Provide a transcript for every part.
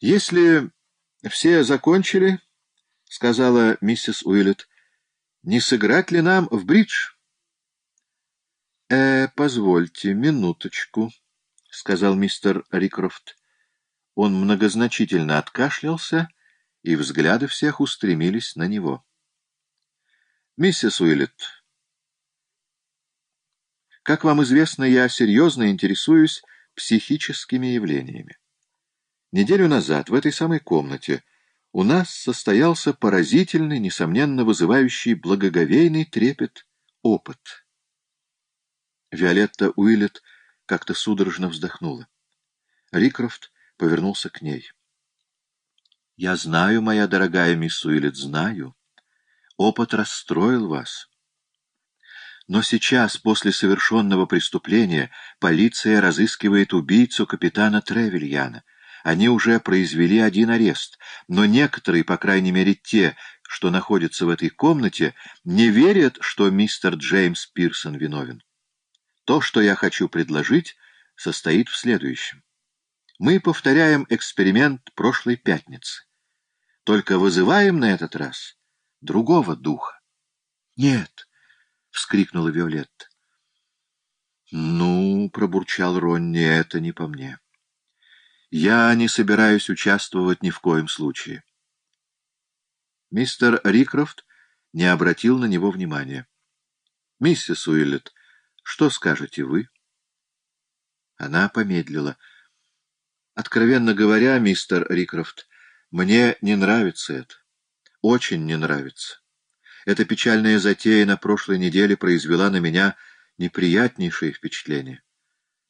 Если все закончили, — сказала миссис Уиллет, — не сыграть ли нам в бридж? — Э, позвольте, минуточку, — сказал мистер Рикрофт. Он многозначительно откашлялся, и взгляды всех устремились на него. — Миссис Уиллет, как вам известно, я серьезно интересуюсь психическими явлениями. Неделю назад в этой самой комнате у нас состоялся поразительный, несомненно вызывающий благоговейный трепет опыт. Виолетта Уиллет как-то судорожно вздохнула. Рикрофт повернулся к ней. — Я знаю, моя дорогая мисс Уиллет, знаю. Опыт расстроил вас. Но сейчас, после совершенного преступления, полиция разыскивает убийцу капитана Тревельяна. Они уже произвели один арест, но некоторые, по крайней мере те, что находятся в этой комнате, не верят, что мистер Джеймс Пирсон виновен. То, что я хочу предложить, состоит в следующем. Мы повторяем эксперимент прошлой пятницы, только вызываем на этот раз другого духа. Нет, — вскрикнула Виолетта. «Ну, — пробурчал Ронни, — это не по мне. Я не собираюсь участвовать ни в коем случае». Мистер Рикрофт не обратил на него внимания. «Миссис Уиллет, что скажете вы?» Она помедлила. «Откровенно говоря, мистер Рикрофт, мне не нравится это. Очень не нравится. Эта печальная затея на прошлой неделе произвела на меня неприятнейшее впечатление.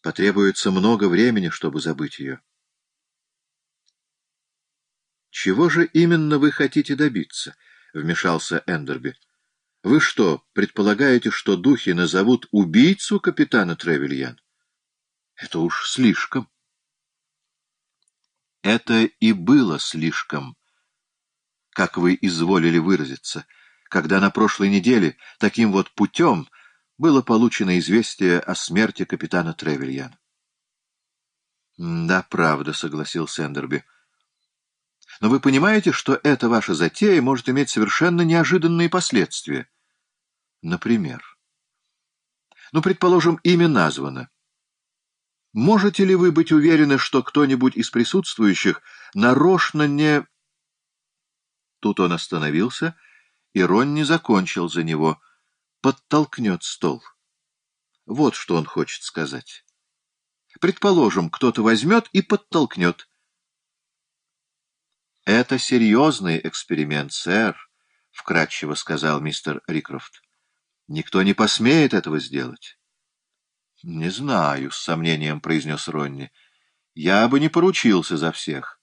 Потребуется много времени, чтобы забыть ее. «Чего же именно вы хотите добиться?» — вмешался Эндерби. «Вы что, предполагаете, что духи назовут убийцу капитана Тревельян? Это уж слишком». «Это и было слишком», как вы изволили выразиться — когда на прошлой неделе таким вот путем было получено известие о смерти капитана Тревельяна. «Да, правда», — согласился Эндерби. «Но вы понимаете, что эта ваша затея может иметь совершенно неожиданные последствия?» «Например?» «Ну, предположим, имя названо. Можете ли вы быть уверены, что кто-нибудь из присутствующих нарочно не...» Тут он остановился и Ронни закончил за него. Подтолкнет стол. Вот что он хочет сказать. Предположим, кто-то возьмет и подтолкнет. «Это серьезный эксперимент, сэр», — вкратчиво сказал мистер Рикрофт. «Никто не посмеет этого сделать». «Не знаю», — с сомнением произнес Ронни. «Я бы не поручился за всех.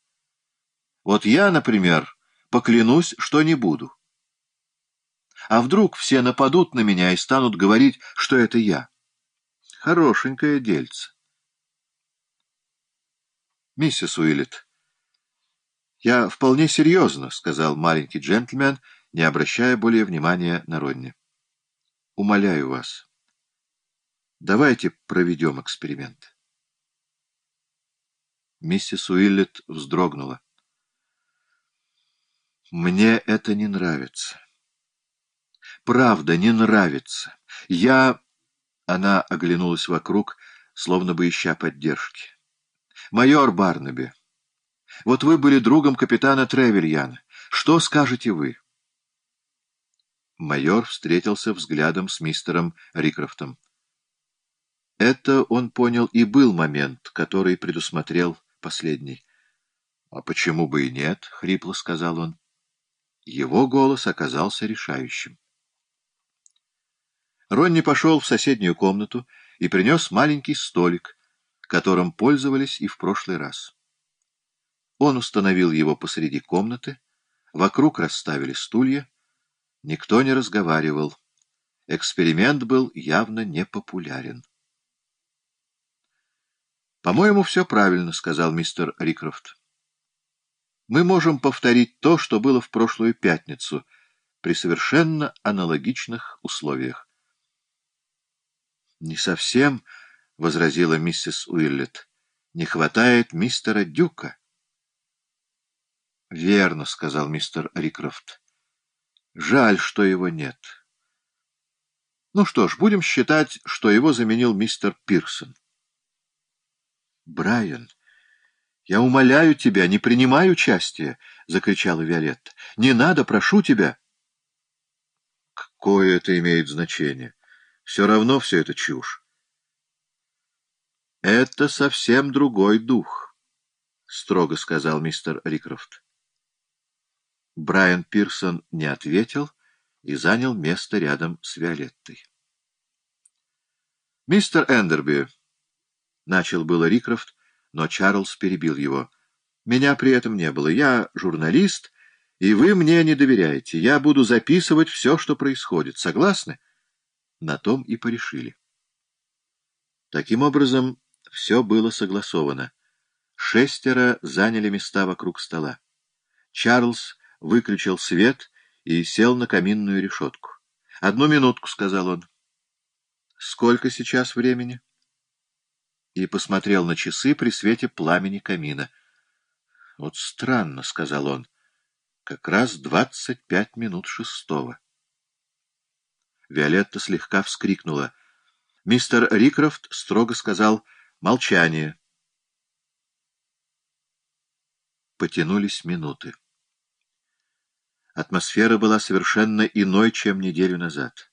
Вот я, например, поклянусь, что не буду. А вдруг все нападут на меня и станут говорить, что это я? Хорошенькое дельце. Миссис Уиллет, я вполне серьезно, — сказал маленький джентльмен, не обращая более внимания на Ронни. Умоляю вас, давайте проведем эксперимент. Миссис Уиллет вздрогнула. «Мне это не нравится правда не нравится. Я...» Она оглянулась вокруг, словно бы ища поддержки. «Майор Барнаби, вот вы были другом капитана Тревельяна. Что скажете вы?» Майор встретился взглядом с мистером Рикрофтом. Это, он понял, и был момент, который предусмотрел последний. — А почему бы и нет? — хрипло сказал он. Его голос оказался решающим. Ронни пошел в соседнюю комнату и принес маленький столик, которым пользовались и в прошлый раз. Он установил его посреди комнаты, вокруг расставили стулья. Никто не разговаривал. Эксперимент был явно непопулярен. «По-моему, все правильно», — сказал мистер Рикрофт. «Мы можем повторить то, что было в прошлую пятницу, при совершенно аналогичных условиях». — Не совсем, — возразила миссис Уиллет. — Не хватает мистера Дюка. Верно, — сказал мистер Рикрофт. Жаль, что его нет. Ну что ж, будем считать, что его заменил мистер Пирсон. Брайан, я умоляю тебя, не принимай участия, — закричала Виолетта. Не надо, прошу тебя. Какое это имеет значение? Все равно все это чушь. Это совсем другой дух, — строго сказал мистер Рикрофт. Брайан Пирсон не ответил и занял место рядом с Виолеттой. «Мистер Эндерби», — начал было Рикрофт, но Чарльз перебил его. «Меня при этом не было. Я журналист, и вы мне не доверяете. Я буду записывать все, что происходит. Согласны?» На том и порешили. Таким образом, все было согласовано. Шестеро заняли места вокруг стола. Чарльз выключил свет и сел на каминную решетку. — Одну минутку, — сказал он. — Сколько сейчас времени? И посмотрел на часы при свете пламени камина. — Вот странно, — сказал он. — Как раз двадцать пять минут шестого. Виолетта слегка вскрикнула. Мистер Рикрофт строго сказал «Молчание». Потянулись минуты. Атмосфера была совершенно иной, чем неделю назад.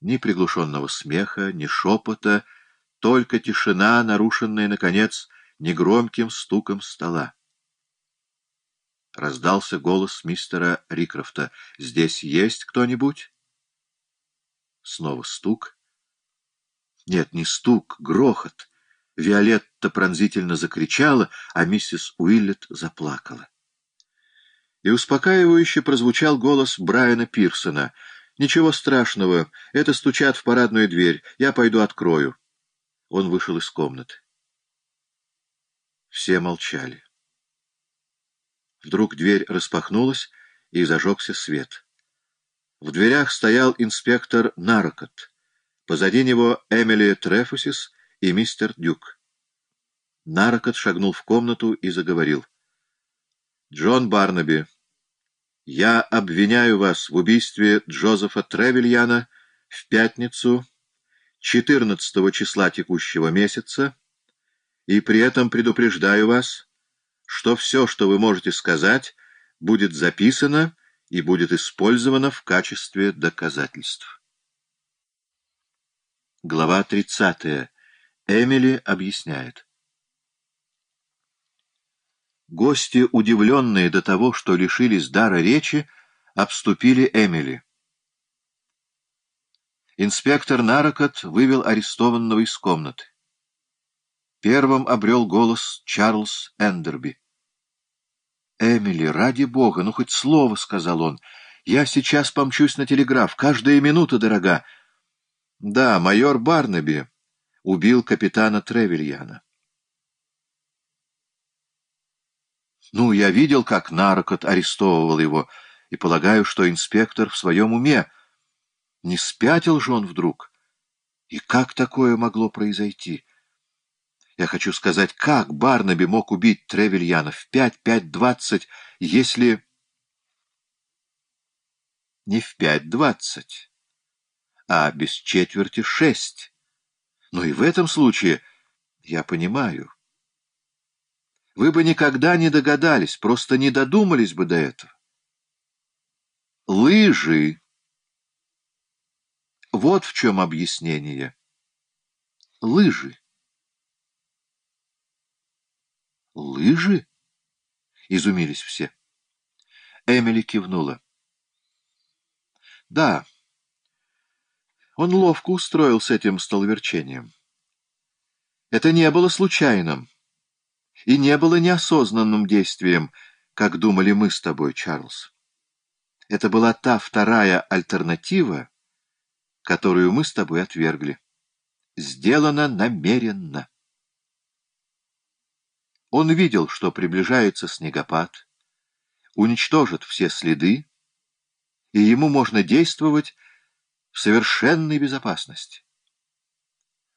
Ни приглушенного смеха, ни шепота, только тишина, нарушенная, наконец, негромким стуком стола. Раздался голос мистера Рикрофта. «Здесь есть кто-нибудь?» Снова стук. Нет, не стук, грохот. Виолетта пронзительно закричала, а миссис Уиллет заплакала и успокаивающе прозвучал голос Брайана Пирсона. «Ничего страшного, это стучат в парадную дверь, я пойду открою». Он вышел из комнаты. Все молчали. Вдруг дверь распахнулась, и зажегся свет. В дверях стоял инспектор Нарокот. Позади него Эмили Трефусис и мистер Дюк. Нарокот шагнул в комнату и заговорил. «Джон Барнаби, я обвиняю вас в убийстве Джозефа Тревельяна в пятницу 14 числа текущего месяца и при этом предупреждаю вас, что все, что вы можете сказать, будет записано и будет использовано в качестве доказательств. Глава 30. Эмили объясняет. Гости, удивленные до того, что лишились дара речи, обступили Эмили. Инспектор Нарокот вывел арестованного из комнаты. Первым обрел голос Чарльз Эндерби. «Эмили, ради бога, ну хоть слово», — сказал он. «Я сейчас помчусь на телеграф. Каждая минута дорога». «Да, майор Барнаби убил капитана Тревельяна». Ну, я видел, как наркот арестовывал его, и полагаю, что инспектор в своем уме. Не спятил же он вдруг? И как такое могло произойти? Я хочу сказать, как Барнаби мог убить Тревельяна в пять-пять двадцать, если... Не в пять двадцать, а без четверти шесть. Но и в этом случае я понимаю... Вы бы никогда не догадались, просто не додумались бы до этого. Лыжи. Вот в чем объяснение. Лыжи. Лыжи? Изумились все. Эмили кивнула. Да, он ловко устроил с этим столверчением. Это не было случайным и не было неосознанным действием, как думали мы с тобой, Чарльз. Это была та вторая альтернатива, которую мы с тобой отвергли. Сделано намеренно. Он видел, что приближается снегопад, уничтожит все следы, и ему можно действовать в совершенной безопасности.